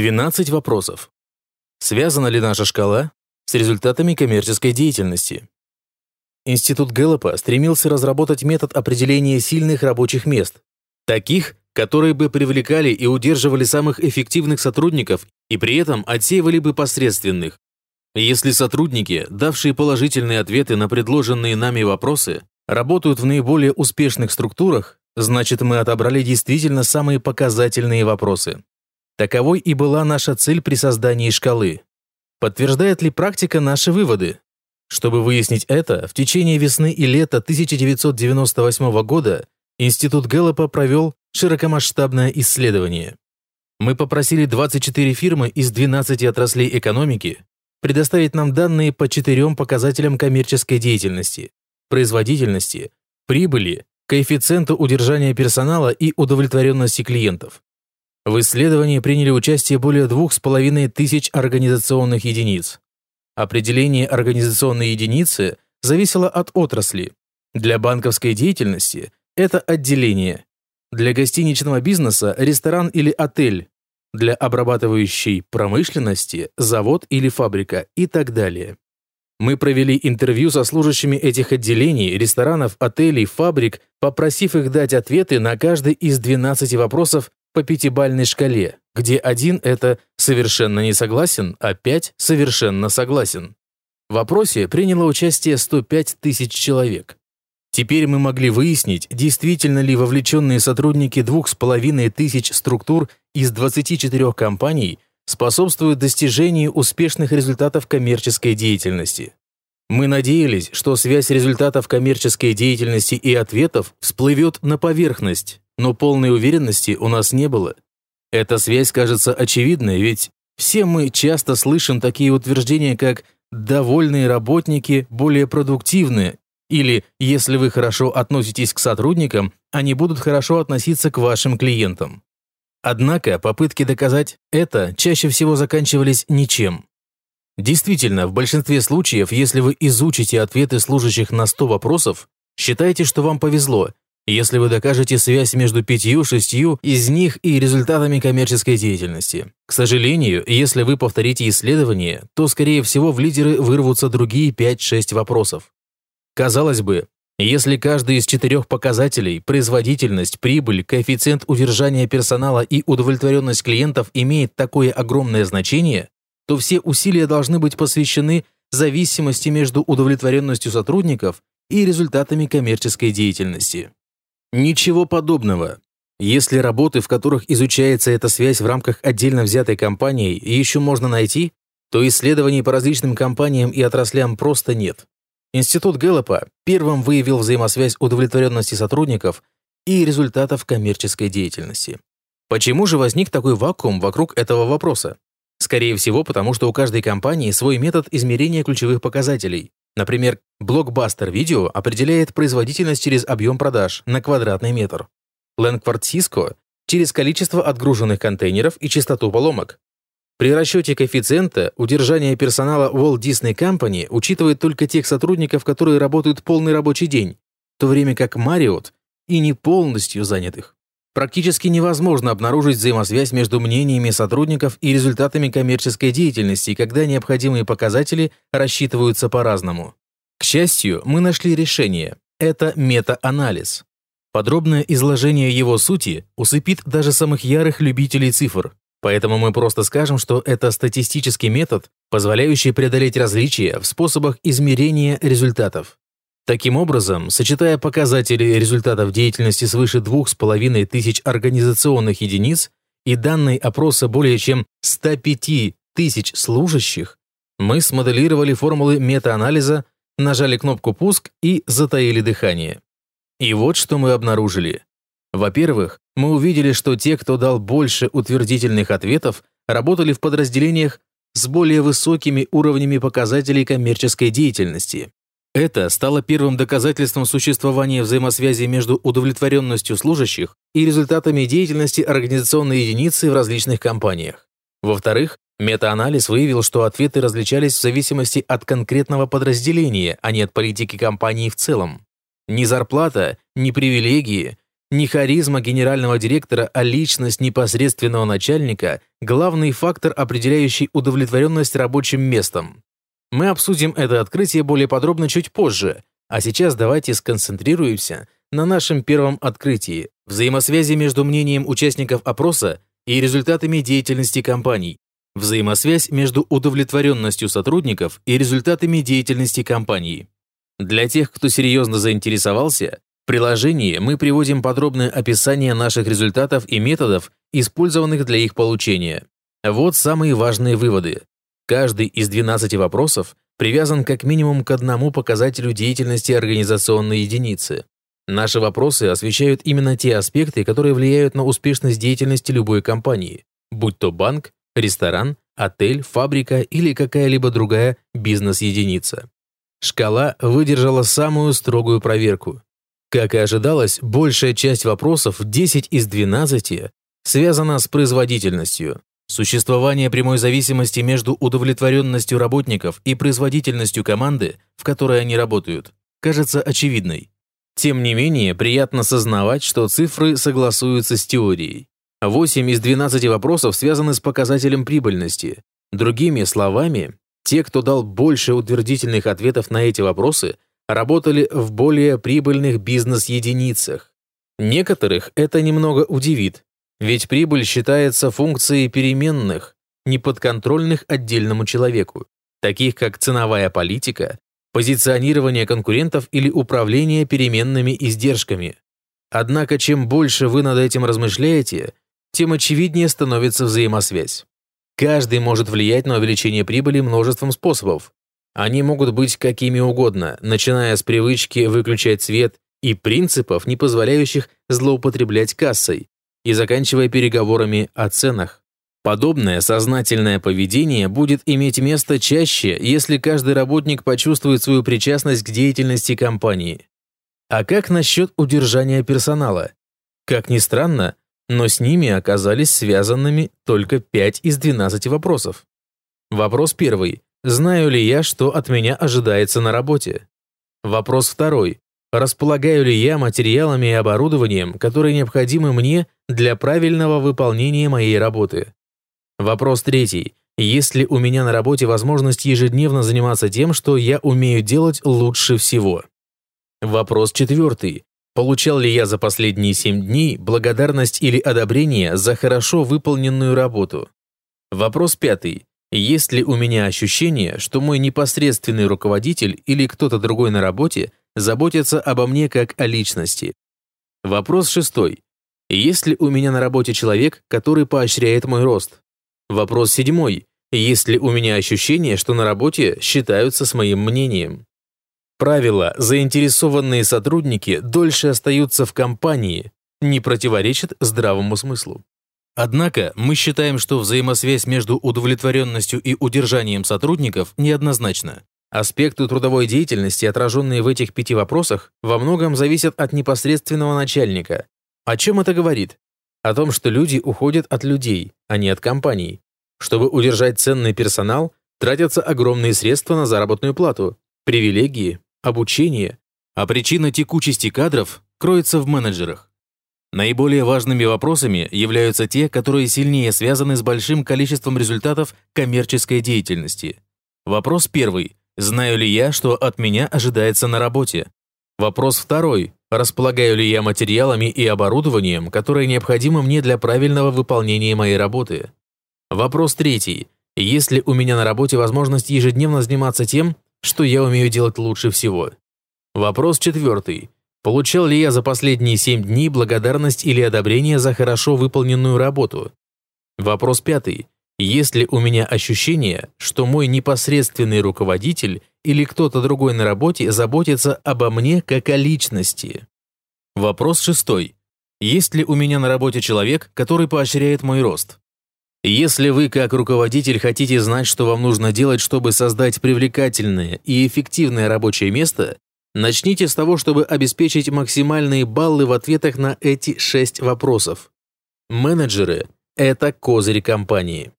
12 вопросов. Связана ли наша шкала с результатами коммерческой деятельности? Институт Гэллопа стремился разработать метод определения сильных рабочих мест, таких, которые бы привлекали и удерживали самых эффективных сотрудников и при этом отсеивали бы посредственных. Если сотрудники, давшие положительные ответы на предложенные нами вопросы, работают в наиболее успешных структурах, значит мы отобрали действительно самые показательные вопросы. Таковой и была наша цель при создании шкалы. Подтверждает ли практика наши выводы? Чтобы выяснить это, в течение весны и лета 1998 года Институт Гэллопа провел широкомасштабное исследование. Мы попросили 24 фирмы из 12 отраслей экономики предоставить нам данные по четырем показателям коммерческой деятельности – производительности, прибыли, коэффициенту удержания персонала и удовлетворенности клиентов. В исследовании приняли участие более двух с половиной тысяч организационных единиц. Определение организационной единицы зависело от отрасли. Для банковской деятельности это отделение. Для гостиничного бизнеса – ресторан или отель. Для обрабатывающей промышленности – завод или фабрика и так далее. Мы провели интервью со служащими этих отделений, ресторанов, отелей, фабрик, попросив их дать ответы на каждый из 12 вопросов по пятибальной шкале, где один – это «совершенно не согласен», а пять – «совершенно согласен». В вопросе приняло участие 105 тысяч человек. Теперь мы могли выяснить, действительно ли вовлеченные сотрудники двух с половиной тысяч структур из 24 компаний способствуют достижению успешных результатов коммерческой деятельности. Мы надеялись, что связь результатов коммерческой деятельности и ответов всплывет на поверхность, но полной уверенности у нас не было. Эта связь кажется очевидной, ведь все мы часто слышим такие утверждения, как «довольные работники более продуктивны» или «если вы хорошо относитесь к сотрудникам, они будут хорошо относиться к вашим клиентам». Однако попытки доказать это чаще всего заканчивались ничем. Действительно, в большинстве случаев, если вы изучите ответы служащих на 100 вопросов, считайте, что вам повезло, если вы докажете связь между пятью-шестью из них и результатами коммерческой деятельности. К сожалению, если вы повторите исследование, то, скорее всего, в лидеры вырвутся другие 5-6 вопросов. Казалось бы, если каждый из четырех показателей – производительность, прибыль, коэффициент удержания персонала и удовлетворенность клиентов – имеет такое огромное значение, то все усилия должны быть посвящены зависимости между удовлетворенностью сотрудников и результатами коммерческой деятельности. Ничего подобного. Если работы, в которых изучается эта связь в рамках отдельно взятой компании, еще можно найти, то исследований по различным компаниям и отраслям просто нет. Институт Гэллопа первым выявил взаимосвязь удовлетворенности сотрудников и результатов коммерческой деятельности. Почему же возник такой вакуум вокруг этого вопроса? Скорее всего, потому что у каждой компании свой метод измерения ключевых показателей. Например, блокбастер видео определяет производительность через объем продаж на квадратный метр. Лэнквард Cisco через количество отгруженных контейнеров и частоту поломок. При расчете коэффициента удержание персонала Walt Disney Company учитывает только тех сотрудников, которые работают полный рабочий день, в то время как Marriott и не полностью занятых. Практически невозможно обнаружить взаимосвязь между мнениями сотрудников и результатами коммерческой деятельности, когда необходимые показатели рассчитываются по-разному. К счастью, мы нашли решение. Это мета-анализ. Подробное изложение его сути усыпит даже самых ярых любителей цифр. Поэтому мы просто скажем, что это статистический метод, позволяющий преодолеть различия в способах измерения результатов. Таким образом, сочетая показатели результатов деятельности свыше двух с половиной тысяч организационных единиц и данные опроса более чем 105 тысяч служащих, мы смоделировали формулы метаанализа, нажали кнопку «Пуск» и затаили дыхание. И вот что мы обнаружили. Во-первых, мы увидели, что те, кто дал больше утвердительных ответов, работали в подразделениях с более высокими уровнями показателей коммерческой деятельности. Это стало первым доказательством существования взаимосвязи между удовлетворенностью служащих и результатами деятельности организационной единицы в различных компаниях. Во-вторых, метаанализ выявил, что ответы различались в зависимости от конкретного подразделения, а не от политики компании в целом. Ни зарплата, ни привилегии, Не харизма генерального директора, а личность непосредственного начальника – главный фактор, определяющий удовлетворенность рабочим местом. Мы обсудим это открытие более подробно чуть позже, а сейчас давайте сконцентрируемся на нашем первом открытии – взаимосвязи между мнением участников опроса и результатами деятельности компаний, взаимосвязь между удовлетворенностью сотрудников и результатами деятельности компании. Для тех, кто серьезно заинтересовался, в приложении мы приводим подробное описание наших результатов и методов, использованных для их получения. Вот самые важные выводы. Каждый из 12 вопросов привязан как минимум к одному показателю деятельности организационной единицы. Наши вопросы освещают именно те аспекты, которые влияют на успешность деятельности любой компании, будь то банк, ресторан, отель, фабрика или какая-либо другая бизнес-единица. Шкала выдержала самую строгую проверку. Как и ожидалось, большая часть вопросов, 10 из 12, связана с производительностью. Существование прямой зависимости между удовлетворенностью работников и производительностью команды, в которой они работают, кажется очевидной. Тем не менее, приятно сознавать, что цифры согласуются с теорией. 8 из 12 вопросов связаны с показателем прибыльности. Другими словами, те, кто дал больше утвердительных ответов на эти вопросы, работали в более прибыльных бизнес-единицах. Некоторых это немного удивит, ведь прибыль считается функцией переменных, неподконтрольных отдельному человеку, таких как ценовая политика, позиционирование конкурентов или управление переменными издержками. Однако чем больше вы над этим размышляете, тем очевиднее становится взаимосвязь. Каждый может влиять на увеличение прибыли множеством способов. Они могут быть какими угодно, начиная с привычки выключать свет и принципов, не позволяющих злоупотреблять кассой, и заканчивая переговорами о ценах. Подобное сознательное поведение будет иметь место чаще, если каждый работник почувствует свою причастность к деятельности компании. А как насчет удержания персонала? Как ни странно, но с ними оказались связанными только 5 из 12 вопросов. Вопрос первый. Знаю ли я, что от меня ожидается на работе? Вопрос второй. Располагаю ли я материалами и оборудованием, которые необходимы мне для правильного выполнения моей работы? Вопрос третий. Есть ли у меня на работе возможность ежедневно заниматься тем, что я умею делать лучше всего? Вопрос четвертый. Получал ли я за последние семь дней благодарность или одобрение за хорошо выполненную работу? Вопрос пятый. Есть ли у меня ощущение, что мой непосредственный руководитель или кто-то другой на работе заботится обо мне как о личности? Вопрос шестой. Есть ли у меня на работе человек, который поощряет мой рост? Вопрос седьмой. Есть ли у меня ощущение, что на работе считаются с моим мнением? Правило «заинтересованные сотрудники дольше остаются в компании» не противоречит здравому смыслу. Однако мы считаем, что взаимосвязь между удовлетворенностью и удержанием сотрудников неоднозначна. Аспекты трудовой деятельности, отраженные в этих пяти вопросах, во многом зависят от непосредственного начальника. О чем это говорит? О том, что люди уходят от людей, а не от компаний. Чтобы удержать ценный персонал, тратятся огромные средства на заработную плату, привилегии, обучение, а причина текучести кадров кроется в менеджерах. Наиболее важными вопросами являются те, которые сильнее связаны с большим количеством результатов коммерческой деятельности. Вопрос первый. Знаю ли я, что от меня ожидается на работе? Вопрос второй. Располагаю ли я материалами и оборудованием, которые необходимы мне для правильного выполнения моей работы? Вопрос третий. Есть ли у меня на работе возможность ежедневно заниматься тем, что я умею делать лучше всего? Вопрос четвертый. Получал ли я за последние семь дней благодарность или одобрение за хорошо выполненную работу? Вопрос пятый. Есть ли у меня ощущение, что мой непосредственный руководитель или кто-то другой на работе заботится обо мне как о личности? Вопрос шестой. Есть ли у меня на работе человек, который поощряет мой рост? Если вы как руководитель хотите знать, что вам нужно делать, чтобы создать привлекательное и эффективное рабочее место, начните с того, чтобы обеспечить максимальные баллы в ответах на эти шесть вопросов. Менеджеры – это козырь компании.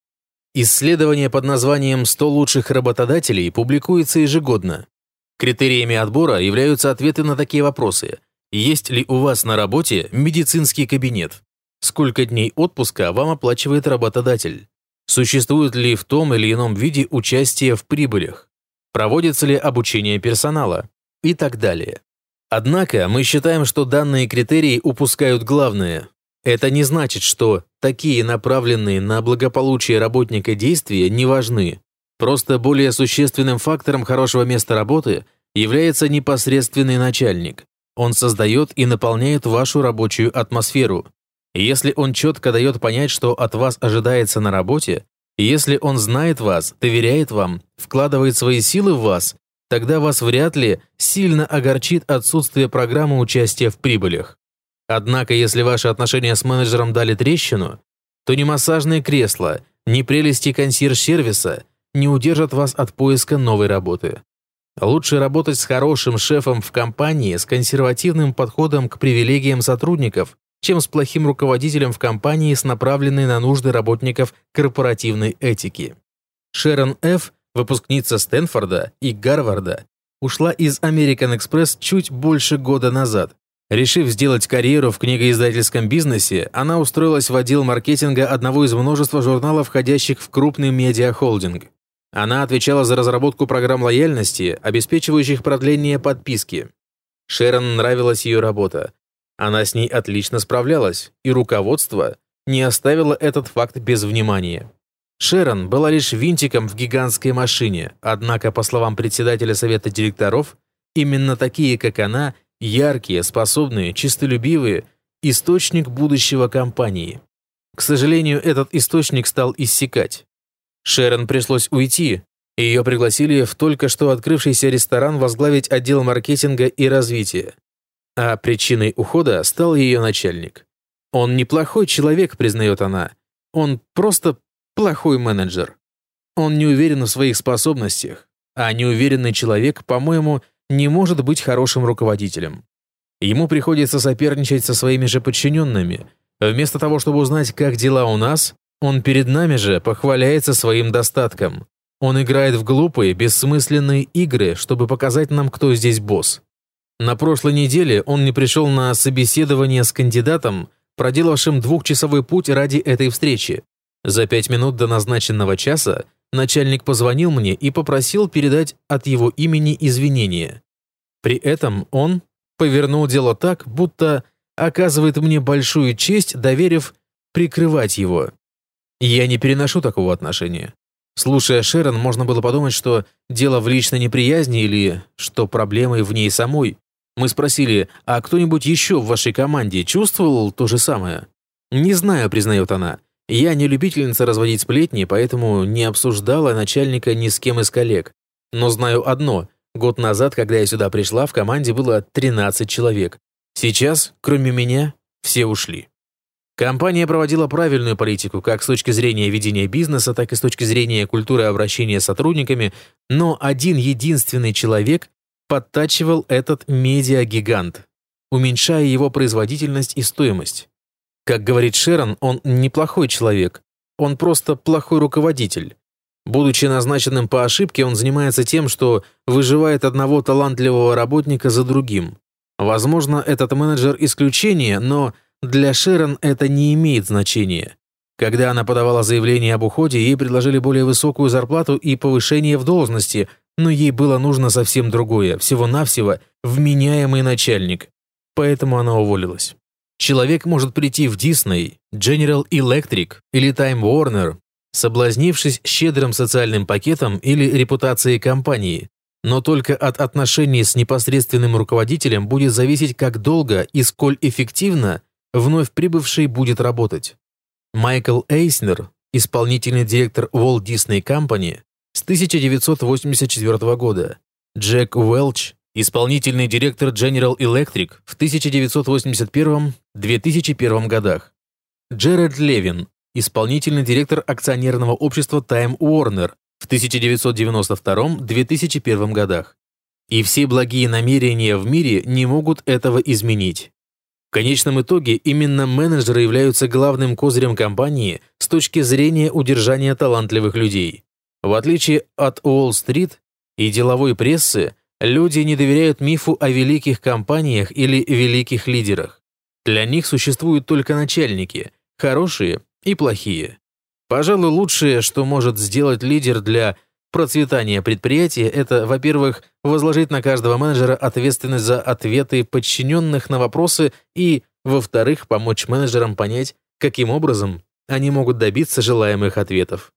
Исследование под названием «100 лучших работодателей» публикуется ежегодно. Критериями отбора являются ответы на такие вопросы. Есть ли у вас на работе медицинский кабинет? Сколько дней отпуска вам оплачивает работодатель? Существует ли в том или ином виде участие в прибылях? Проводится ли обучение персонала? И так далее. Однако мы считаем, что данные критерии упускают главное. Это не значит, что такие направленные на благополучие работника действия не важны. Просто более существенным фактором хорошего места работы является непосредственный начальник. Он создает и наполняет вашу рабочую атмосферу. Если он четко дает понять, что от вас ожидается на работе, если он знает вас, доверяет вам, вкладывает свои силы в вас, тогда вас вряд ли сильно огорчит отсутствие программы участия в прибылях. Однако, если ваши отношения с менеджером дали трещину, то ни массажное кресло, ни прелести консьерж-сервиса не удержат вас от поиска новой работы. Лучше работать с хорошим шефом в компании с консервативным подходом к привилегиям сотрудников, чем с плохим руководителем в компании с направленной на нужды работников корпоративной этики. Шерон Ф., выпускница Стэнфорда и Гарварда, ушла из American Express чуть больше года назад. Решив сделать карьеру в книгоиздательском бизнесе, она устроилась в отдел маркетинга одного из множества журналов, входящих в крупный медиахолдинг. Она отвечала за разработку программ лояльности, обеспечивающих продление подписки. Шерон нравилась ее работа. Она с ней отлично справлялась, и руководство не оставило этот факт без внимания. Шерон была лишь винтиком в гигантской машине, однако, по словам председателя совета директоров, именно такие, как она, яркие, способные, чистолюбивые, источник будущего компании. К сожалению, этот источник стал иссякать. Шерон пришлось уйти, ее пригласили в только что открывшийся ресторан возглавить отдел маркетинга и развития. А причиной ухода стал ее начальник. Он неплохой человек, признает она. Он просто плохой менеджер. Он не уверен в своих способностях, а неуверенный человек, по-моему, не может быть хорошим руководителем. Ему приходится соперничать со своими же подчиненными. Вместо того, чтобы узнать, как дела у нас, он перед нами же похваляется своим достатком. Он играет в глупые, бессмысленные игры, чтобы показать нам, кто здесь босс. На прошлой неделе он не пришел на собеседование с кандидатом, проделавшим двухчасовой путь ради этой встречи. За пять минут до назначенного часа начальник позвонил мне и попросил передать от его имени извинения. При этом он повернул дело так, будто оказывает мне большую честь, доверив прикрывать его. Я не переношу такого отношения. Слушая Шерон, можно было подумать, что дело в личной неприязни или что проблемы в ней самой. Мы спросили, а кто-нибудь еще в вашей команде чувствовал то же самое? Не знаю, признает она. Я не любительница разводить сплетни, поэтому не обсуждала начальника ни с кем из коллег. Но знаю одно. Год назад, когда я сюда пришла, в команде было 13 человек. Сейчас, кроме меня, все ушли. Компания проводила правильную политику как с точки зрения ведения бизнеса, так и с точки зрения культуры обращения с сотрудниками, но один единственный человек подтачивал этот медиагигант, уменьшая его производительность и стоимость. Как говорит Шерон, он неплохой человек, он просто плохой руководитель. Будучи назначенным по ошибке, он занимается тем, что выживает одного талантливого работника за другим. Возможно, этот менеджер исключение, но для Шерон это не имеет значения. Когда она подавала заявление об уходе, ей предложили более высокую зарплату и повышение в должности, но ей было нужно совсем другое, всего-навсего вменяемый начальник. Поэтому она уволилась. Человек может прийти в Disney, General Electric или Time Warner, соблазнившись щедрым социальным пакетом или репутацией компании, но только от отношений с непосредственным руководителем будет зависеть, как долго и сколь эффективно вновь прибывший будет работать. Майкл Эйснер, исполнительный директор Walt Disney Company с 1984 года, Джек Уэлч, исполнительный директор General Electric в 1981-2001 годах, Джеред Левин, исполнительный директор акционерного общества Time Warner в 1992-2001 годах. И все благие намерения в мире не могут этого изменить. В конечном итоге именно менеджеры являются главным козырем компании с точки зрения удержания талантливых людей. В отличие от Уолл-стрит и деловой прессы, Люди не доверяют мифу о великих компаниях или великих лидерах. Для них существуют только начальники, хорошие и плохие. Пожалуй, лучшее, что может сделать лидер для процветания предприятия, это, во-первых, возложить на каждого менеджера ответственность за ответы подчиненных на вопросы и, во-вторых, помочь менеджерам понять, каким образом они могут добиться желаемых ответов.